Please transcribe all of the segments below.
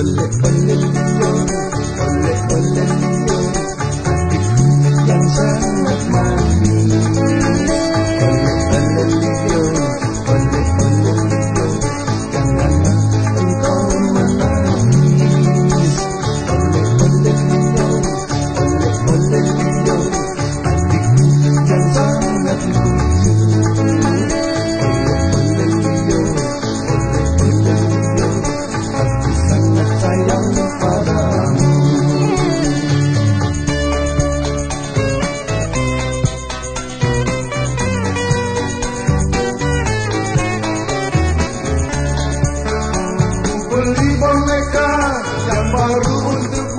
Pull it, pull it, pull. boneka, jambaru untuk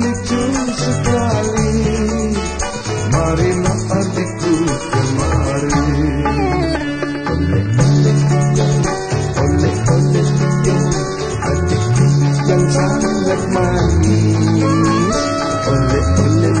lucu sekali. Kemari Oleh oleh oleh yang sangat manis. Oleh oleh